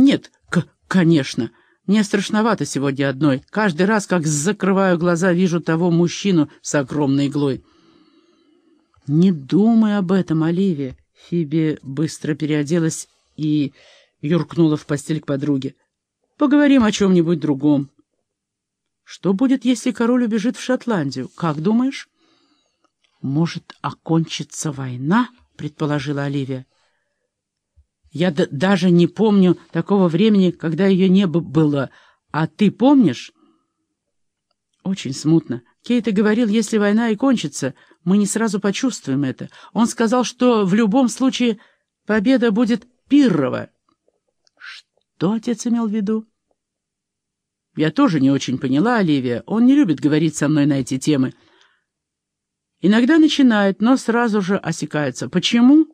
«Нет, конечно. Мне страшновато сегодня одной. Каждый раз, как закрываю глаза, вижу того мужчину с огромной иглой». «Не думай об этом, Оливия!» Фиби быстро переоделась и юркнула в постель к подруге. «Поговорим о чем-нибудь другом». «Что будет, если король убежит в Шотландию? Как думаешь?» «Может, окончится война?» — предположила Оливия. «Я даже не помню такого времени, когда ее не было. А ты помнишь?» «Очень смутно. Кейта говорил, если война и кончится, мы не сразу почувствуем это. Он сказал, что в любом случае победа будет Пиррова. Что отец имел в виду? Я тоже не очень поняла, Оливия. Он не любит говорить со мной на эти темы. Иногда начинает, но сразу же осекается. Почему?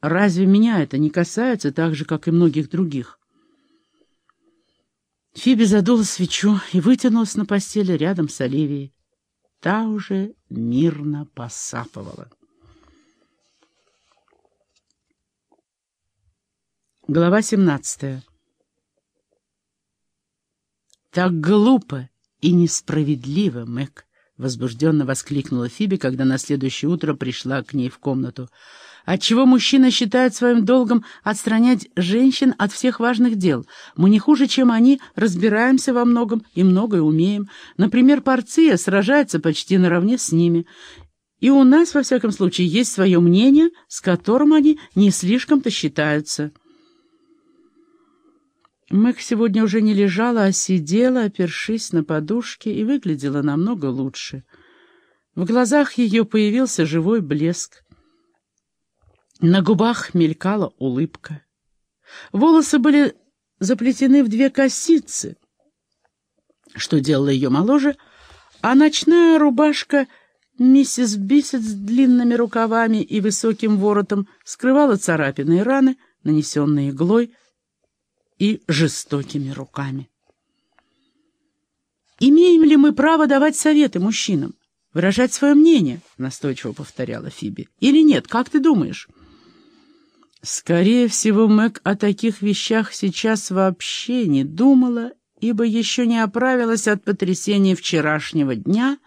Разве меня это не касается так же, как и многих других? Фиби задула свечу и вытянулась на постели рядом с Оливией. Та уже мирно посапывала. Глава 17 «Так глупо и несправедливо, Мэг!» — возбужденно воскликнула Фиби, когда на следующее утро пришла к ней в комнату. «Отчего мужчина считает своим долгом отстранять женщин от всех важных дел? Мы не хуже, чем они, разбираемся во многом и многое умеем. Например, Порция сражается почти наравне с ними. И у нас, во всяком случае, есть свое мнение, с которым они не слишком-то считаются». Мэг сегодня уже не лежала, а сидела, опершись на подушке, и выглядела намного лучше. В глазах ее появился живой блеск. На губах мелькала улыбка. Волосы были заплетены в две косицы, что делало ее моложе, а ночная рубашка миссис Бисет с длинными рукавами и высоким воротом скрывала царапины и раны, нанесенные иглой, и жестокими руками. «Имеем ли мы право давать советы мужчинам, выражать свое мнение?» — настойчиво повторяла Фиби. «Или нет, как ты думаешь?» Скорее всего, Мэг о таких вещах сейчас вообще не думала, ибо еще не оправилась от потрясения вчерашнего дня,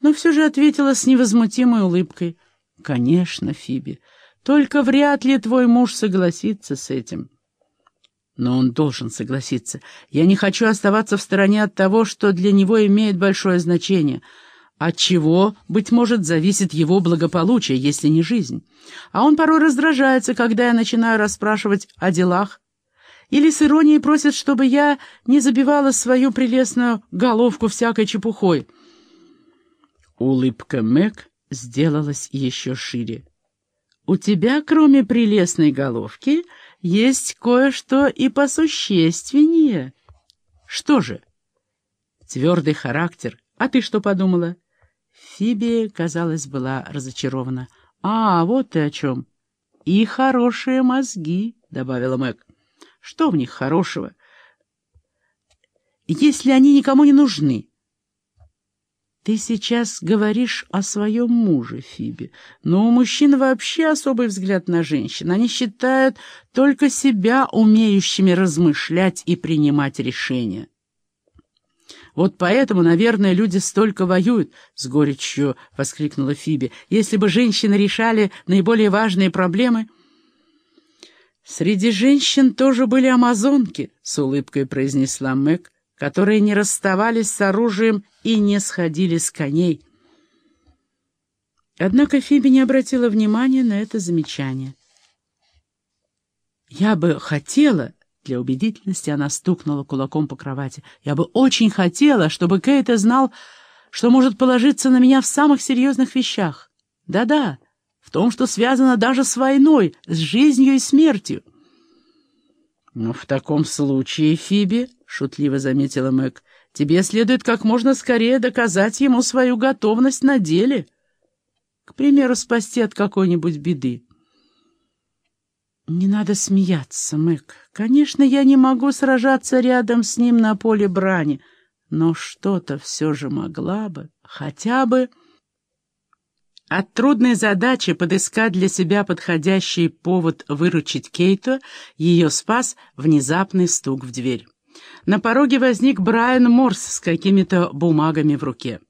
но все же ответила с невозмутимой улыбкой. «Конечно, Фиби, только вряд ли твой муж согласится с этим». Но он должен согласиться. Я не хочу оставаться в стороне от того, что для него имеет большое значение. От чего, быть может, зависит его благополучие, если не жизнь. А он порой раздражается, когда я начинаю расспрашивать о делах. Или с иронией просит, чтобы я не забивала свою прелестную головку всякой чепухой. Улыбка Мэг сделалась еще шире. «У тебя, кроме прелестной головки, есть кое-что и посущественнее. Что же? Твердый характер. А ты что подумала? Фиби, казалось, была разочарована. А, вот ты о чем. И хорошие мозги, добавила Мэг. Что в них хорошего? Если они никому не нужны, ты сейчас говоришь о своем муже, Фиби, но у мужчин вообще особый взгляд на женщин. Они считают только себя умеющими размышлять и принимать решения. «Вот поэтому, наверное, люди столько воюют», — с горечью воскликнула Фиби. «Если бы женщины решали наиболее важные проблемы...» «Среди женщин тоже были амазонки», — с улыбкой произнесла Мэг, которые не расставались с оружием и не сходили с коней. Однако Фиби не обратила внимания на это замечание. «Я бы хотела...» Для убедительности она стукнула кулаком по кровати. «Я бы очень хотела, чтобы Кейта знал, что может положиться на меня в самых серьезных вещах. Да-да, в том, что связано даже с войной, с жизнью и смертью». «Ну, в таком случае, Фиби, — шутливо заметила Мэг, — тебе следует как можно скорее доказать ему свою готовность на деле. К примеру, спасти от какой-нибудь беды. Не надо смеяться, Мэг. Конечно, я не могу сражаться рядом с ним на поле брани, но что-то все же могла бы, хотя бы... От трудной задачи подыскать для себя подходящий повод выручить Кейту ее спас внезапный стук в дверь. На пороге возник Брайан Морс с какими-то бумагами в руке.